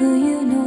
Do you know?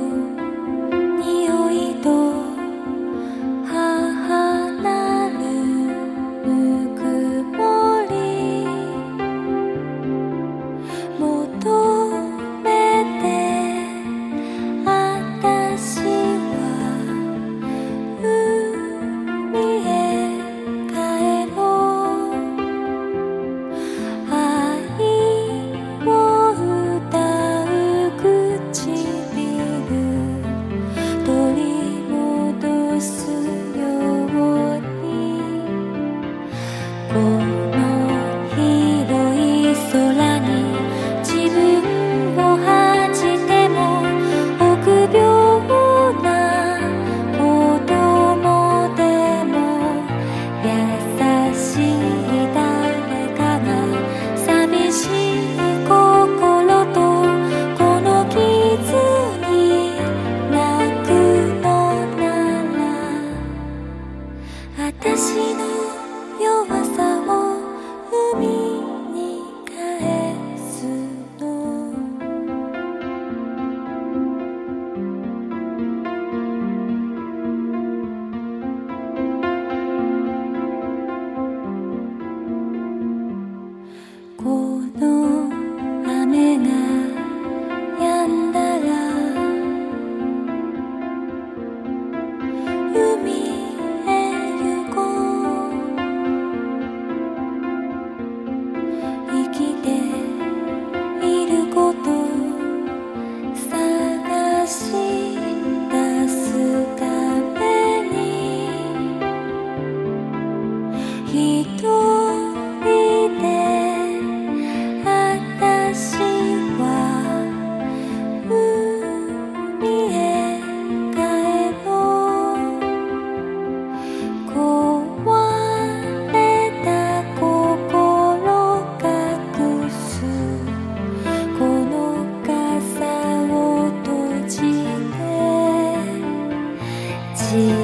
see